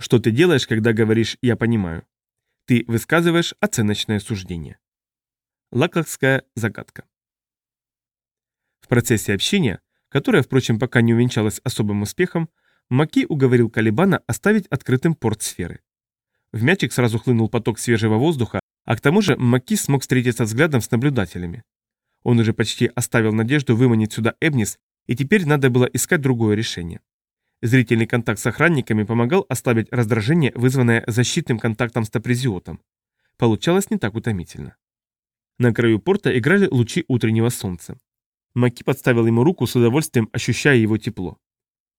Что ты делаешь, когда говоришь «я понимаю»? Ты высказываешь оценочное суждение. Лаклакская загадка. В процессе общения, которое, впрочем, пока не увенчалось особым успехом, Маки уговорил Калибана оставить открытым порт сферы. В мячик сразу хлынул поток свежего воздуха, а к тому же Маки смог встретиться взглядом с наблюдателями. Он уже почти оставил надежду выманить сюда Эбнис, и теперь надо было искать другое решение. Зрительный контакт с охранниками помогал ослабить раздражение, вызванное защитным контактом с топризиотом. Получалось не так утомительно. На краю порта играли лучи утреннего солнца. Маки подставил ему руку с удовольствием, ощущая его тепло.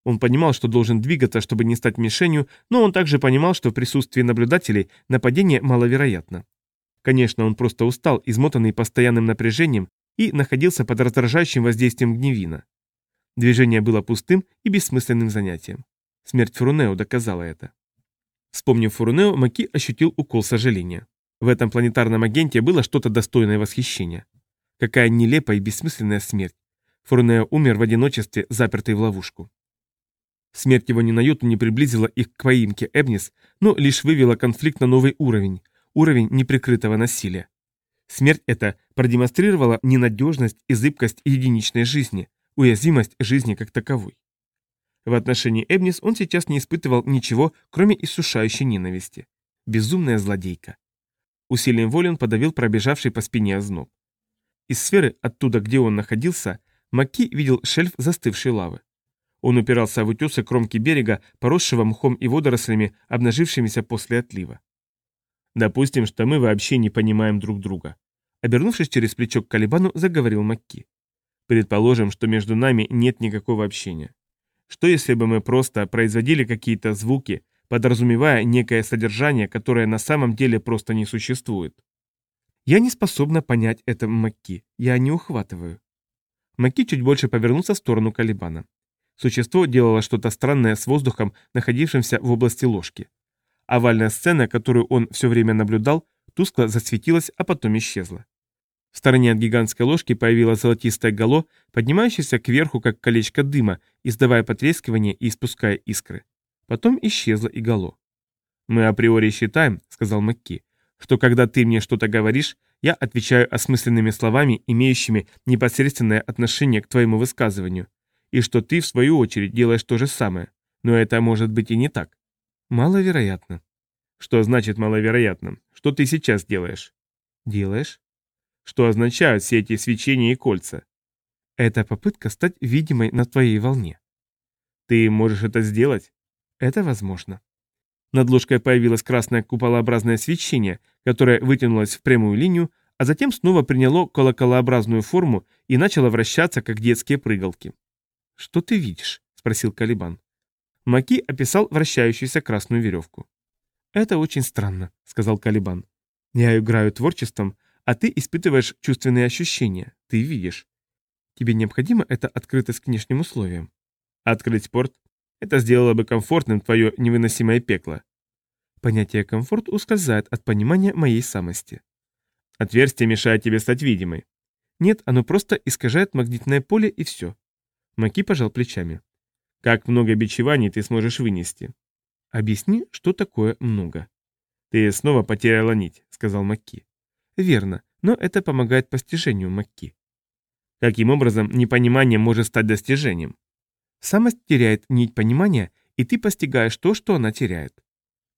Он понимал, что должен двигаться, чтобы не стать мишенью, но он также понимал, что в присутствии наблюдателей нападение маловероятно. Конечно, он просто устал, измотанный постоянным напряжением, и находился под раздражающим воздействием гневина. Движение было пустым и бессмысленным занятием. Смерть Фурунео доказала это. Вспомнив Фурунео, Маки ощутил укол сожаления. В этом планетарном агенте было что-то достойное восхищения. Какая нелепая и бессмысленная смерть. Фурунео умер в одиночестве, запертый в ловушку. Смерть его ни на йоту не приблизила их к поимке Эбнис, но лишь вывела конфликт на новый уровень, уровень неприкрытого насилия. Смерть эта продемонстрировала ненадежность и зыбкость единичной жизни, уязвимость жизни как таковой. В отношении Эбнис он сейчас не испытывал ничего, кроме иссушающей ненависти. Безумная злодейка. Усилием воли он подавил пробежавший по спине озноб. Из сферы, оттуда, где он находился, Маки видел шельф застывшей лавы. Он упирался в утесы кромки берега, поросшего мхом и водорослями, обнажившимися после отлива. Допустим, что мы вообще не понимаем друг друга. Обернувшись через плечо к Калибану, заговорил Макки. Предположим, что между нами нет никакого общения. Что если бы мы просто производили какие-то звуки, подразумевая некое содержание, которое на самом деле просто не существует? Я не способна понять это, Макки. Я не ухватываю. Макки чуть больше повернулся в сторону Калибана. Существо делало что-то странное с воздухом, находившимся в области ложки. Овальная сцена, которую он все время наблюдал, тускло засветилась, а потом исчезла. В стороне от гигантской ложки появилось золотистое гало, поднимающееся кверху, как колечко дыма, издавая потрескивание и испуская искры. Потом исчезло и гало. «Мы априори считаем», — сказал Макки, «что когда ты мне что-то говоришь, я отвечаю осмысленными словами, имеющими непосредственное отношение к твоему высказыванию, и что ты, в свою очередь, делаешь то же самое. Но это может быть и не так». «Маловероятно». «Что значит маловероятно? Что ты сейчас делаешь?» «Делаешь?» Что означают все эти свечения и кольца? Это попытка стать видимой на твоей волне. Ты можешь это сделать? Это возможно. Над ложкой появилось красное куполообразное свечение, которое вытянулось в прямую линию, а затем снова приняло колоколообразную форму и начало вращаться, как детские прыгалки. «Что ты видишь?» – спросил Калибан. Маки описал вращающуюся красную веревку. «Это очень странно», – сказал Калибан. «Я играю творчеством, а ты испытываешь чувственные ощущения, ты видишь. Тебе необходимо это открытость к внешним условиям. Открыть порт – это сделало бы комфортным твое невыносимое пекло. Понятие комфорт ускользает от понимания моей самости. Отверстие мешает тебе стать видимой. Нет, оно просто искажает магнитное поле и все. Маки пожал плечами. Как много бичеваний ты сможешь вынести? Объясни, что такое много. Ты снова потеряла нить, сказал Маки. Верно, но это помогает постижению Макки. Каким образом непонимание может стать достижением? Самость теряет нить понимания, и ты постигаешь то, что она теряет.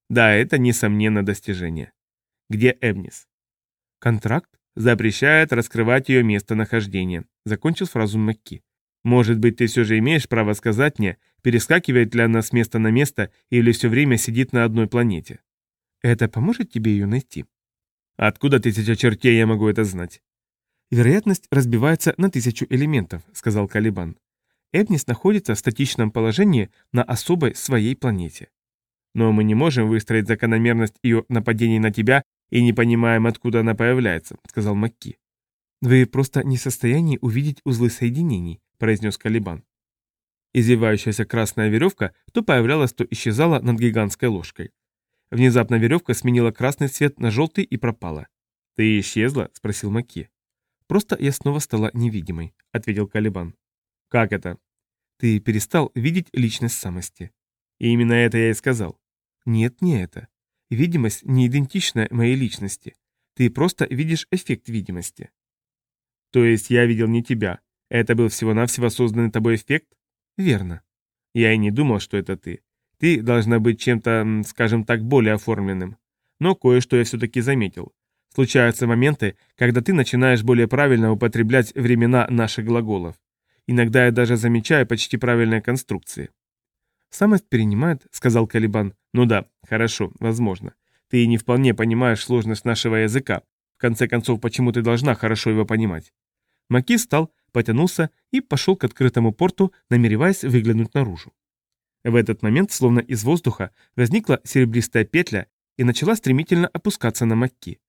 Да, это несомненно достижение. Где Эбнис? Контракт запрещает раскрывать ее местонахождение, закончил фразу Макки. Может быть, ты все же имеешь право сказать мне, перескакивает ли она с места на место или все время сидит на одной планете? Это поможет тебе ее найти? Откуда тысяча чертей я могу это знать? Вероятность разбивается на тысячу элементов, сказал Калибан. Эбнис находится в статичном положении на особой своей планете. Но мы не можем выстроить закономерность ее нападений на тебя и не понимаем, откуда она появляется, сказал Макки. Вы просто не в состоянии увидеть узлы соединений, произнес Калибан. Извивающаяся красная веревка то появлялась, то исчезала над гигантской ложкой. Внезапно веревка сменила красный цвет на желтый и пропала. «Ты исчезла?» – спросил Маки. «Просто я снова стала невидимой», – ответил Калибан. «Как это?» «Ты перестал видеть личность самости». И именно это я и сказал. Нет, не это. Видимость не идентична моей личности. Ты просто видишь эффект видимости. То есть я видел не тебя. Это был всего-навсего созданный тобой эффект? Верно. Я и не думал, что это ты. Ты должна быть чем-то, скажем так, более оформленным. Но кое-что я все-таки заметил. Случаются моменты, когда ты начинаешь более правильно употреблять времена наших глаголов. Иногда я даже замечаю почти правильные конструкции. «Самость перенимает», — сказал Калибан. «Ну да, хорошо, возможно. Ты не вполне понимаешь сложность нашего языка. В конце концов, почему ты должна хорошо его понимать?» Маки встал, потянулся и пошел к открытому порту, намереваясь выглянуть наружу. В этот момент, словно из воздуха, возникла серебристая петля и начала стремительно опускаться на Макки.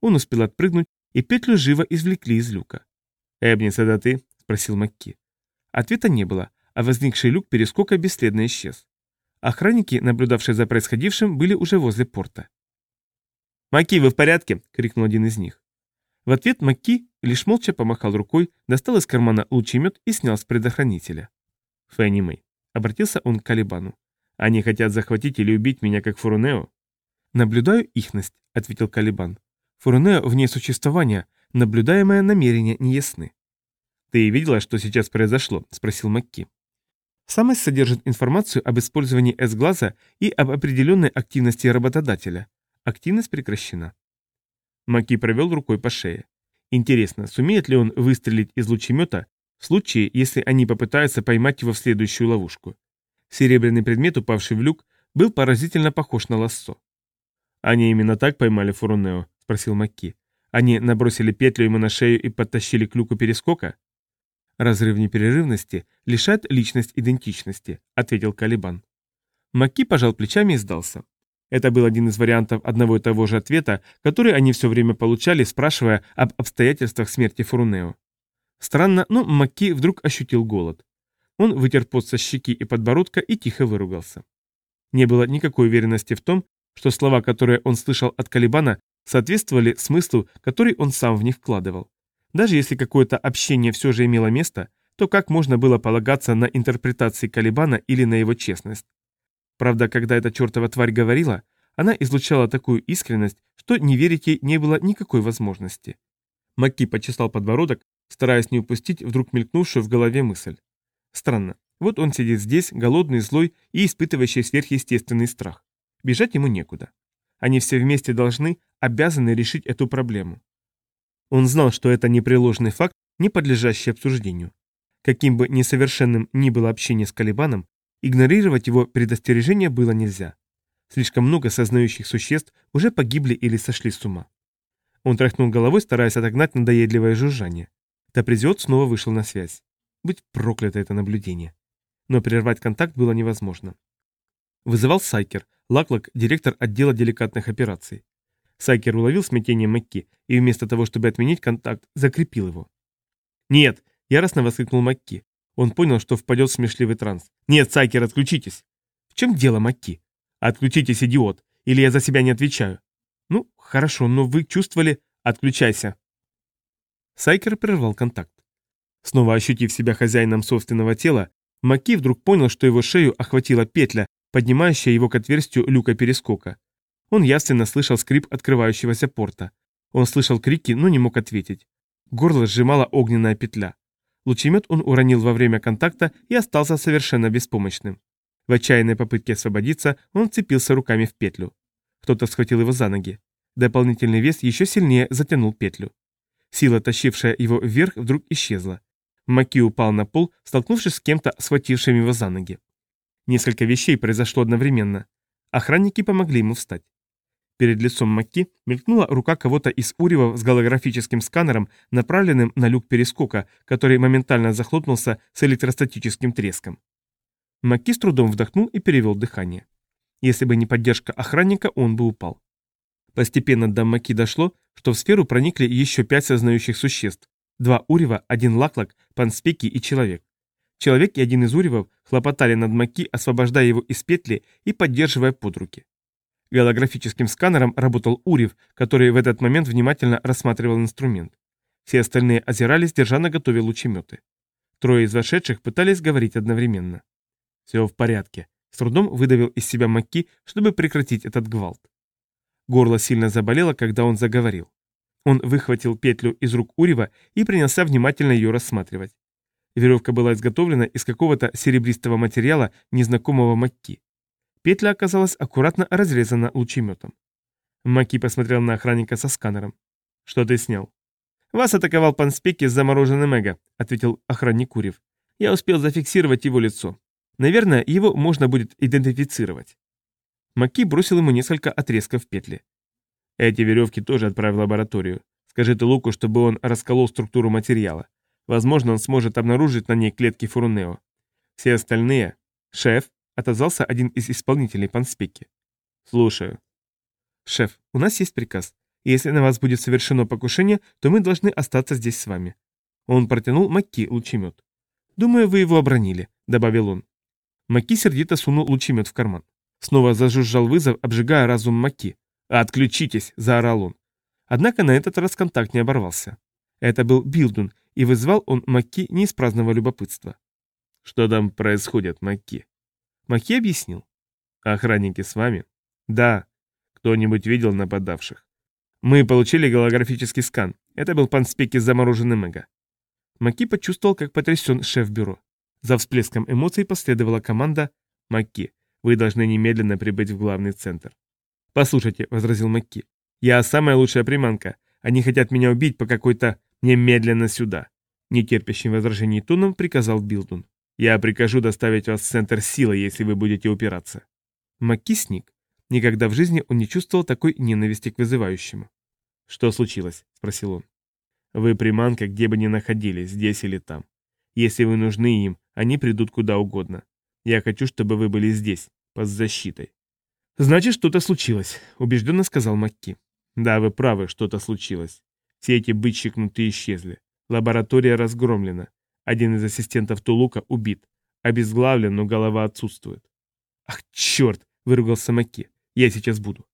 Он успел отпрыгнуть, и петлю живо извлекли из люка. «Эбнис, это ты?» – спросил Макки. Ответа не было, а возникший люк перескока бесследно исчез. Охранники, наблюдавшие за происходившим, были уже возле порта. «Маки, вы в порядке?» — крикнул один из них. В ответ Маки лишь молча помахал рукой, достал из кармана лучемет и снял с предохранителя. «Фенни Мэй», — обратился он к Калибану. «Они хотят захватить или убить меня, как Фурунео?» «Наблюдаю ихность», — ответил Калибан. «Фурунео вне существования, наблюдаемое намерение неясны». «Ты видела, что сейчас произошло?» – спросил Макки. Самость содержит информацию об использовании S-глаза и об определенной активности работодателя. Активность прекращена. Маки провел рукой по шее. Интересно, сумеет ли он выстрелить из лучемета в случае, если они попытаются поймать его в следующую ловушку? Серебряный предмет, упавший в люк, был поразительно похож на лассо. «Они именно так поймали Фурунео?» – спросил Макки. «Они набросили петлю ему на шею и подтащили к люку перескока?» «Разрыв непрерывности лишает личность идентичности», — ответил Калибан. Макки пожал плечами и сдался. Это был один из вариантов одного и того же ответа, который они все время получали, спрашивая об обстоятельствах смерти Фурунео. Странно, но Макки вдруг ощутил голод. Он вытер пот со щеки и подбородка и тихо выругался. Не было никакой уверенности в том, что слова, которые он слышал от Калибана, соответствовали смыслу, который он сам в них вкладывал. Даже если какое-то общение все же имело место, то как можно было полагаться на интерпретации Калибана или на его честность? Правда, когда эта чертова тварь говорила, она излучала такую искренность, что не верить ей не было никакой возможности. Макки почесал подбородок, стараясь не упустить вдруг мелькнувшую в голове мысль. Странно. Вот он сидит здесь, голодный, злой и испытывающий сверхъестественный страх. Бежать ему некуда. Они все вместе должны, обязаны решить эту проблему. Он знал, что это непреложный факт, не подлежащий обсуждению. Каким бы несовершенным ни было общение с Калибаном, игнорировать его предостережение было нельзя. Слишком много сознающих существ уже погибли или сошли с ума. Он тряхнул головой, стараясь отогнать надоедливое жужжание. Тапризиот снова вышел на связь. Быть проклято это наблюдение. Но прервать контакт было невозможно. Вызывал Сайкер, Лаклок, директор отдела деликатных операций. Сайкер уловил смятение Макки и вместо того, чтобы отменить контакт, закрепил его. «Нет!» – яростно воскликнул Макки. Он понял, что впадет в смешливый транс. «Нет, Сайкер, отключитесь!» «В чем дело, Макки?» «Отключитесь, идиот! Или я за себя не отвечаю!» «Ну, хорошо, но вы чувствовали...» «Отключайся!» Сайкер прервал контакт. Снова ощутив себя хозяином собственного тела, Макки вдруг понял, что его шею охватила петля, поднимающая его к отверстию люка перескока. Он ясно слышал скрип открывающегося порта. Он слышал крики, но не мог ответить. Горло сжимала огненная петля. Лучемет он уронил во время контакта и остался совершенно беспомощным. В отчаянной попытке освободиться он цепился руками в петлю. Кто-то схватил его за ноги. Дополнительный вес еще сильнее затянул петлю. Сила, тащившая его вверх, вдруг исчезла. Маки упал на пол, столкнувшись с кем-то, схватившим его за ноги. Несколько вещей произошло одновременно. Охранники помогли ему встать. Перед лицом Макки мелькнула рука кого-то из уривов с голографическим сканером, направленным на люк перескока, который моментально захлопнулся с электростатическим треском. Макки с трудом вдохнул и перевел дыхание. Если бы не поддержка охранника, он бы упал. Постепенно до Маки дошло, что в сферу проникли еще пять сознающих существ. Два Урива, один Лаклак, Панспеки и Человек. Человек и один из Уривов хлопотали над Маки, освобождая его из петли и поддерживая под руки. Голографическим сканером работал Урив, который в этот момент внимательно рассматривал инструмент. Все остальные озирались, держа на готове лучеметы. Трое из вошедших пытались говорить одновременно. «Все в порядке», С трудом выдавил из себя Макки, чтобы прекратить этот гвалт. Горло сильно заболело, когда он заговорил. Он выхватил петлю из рук Урева и принялся внимательно ее рассматривать. Веревка была изготовлена из какого-то серебристого материала, незнакомого Макки. Петля оказалась аккуратно разрезана лучеметом. Маки посмотрел на охранника со сканером. «Что ты снял?» «Вас атаковал пан Спеки с замороженным эго», — ответил охранник Курев. «Я успел зафиксировать его лицо. Наверное, его можно будет идентифицировать». Маки бросил ему несколько отрезков петли. «Эти веревки тоже отправь в лабораторию. Скажи ты Луку, чтобы он расколол структуру материала. Возможно, он сможет обнаружить на ней клетки Фурунео. Все остальные...» «Шеф», — отозвался один из исполнителей пан Спеки. «Слушаю». «Шеф, у нас есть приказ. Если на вас будет совершено покушение, то мы должны остаться здесь с вами». Он протянул Макки лучемет. «Думаю, вы его обронили», — добавил он. Макки сердито сунул лучемет в карман. Снова зажужжал вызов, обжигая разум Макки. «Отключитесь!» — заорал он. Однако на этот раз контакт не оборвался. Это был Билдун, и вызвал он Макки не из праздного любопытства. «Что там происходит, Макки?» Макки объяснил. «Охранники с вами?» «Да», кто-нибудь видел нападавших? Мы получили голографический скан. Это был пан Спеки с замороженным. Маки почувствовал, как потрясен шеф-бюро. За всплеском эмоций последовала команда «Маки, вы должны немедленно прибыть в главный центр». «Послушайте», — возразил Маки, — «я самая лучшая приманка. Они хотят меня убить по какой-то немедленно сюда». Нетерпящим возражений тоном приказал Билдун. «Я прикажу доставить вас в центр силы, если вы будете упираться». Маки сник. Никогда в жизни он не чувствовал такой ненависти к вызывающему. «Что случилось?» – спросил он. «Вы приманка, где бы ни находились, здесь или там. Если вы нужны им, они придут куда угодно. Я хочу, чтобы вы были здесь, под защитой». «Значит, что-то случилось», – убежденно сказал Макки. «Да, вы правы, что-то случилось. Все эти бычьи исчезли. Лаборатория разгромлена. Один из ассистентов Тулука убит. Обезглавлен, но голова отсутствует». «Ах, черт!» – выругался Макки. Я сейчас буду.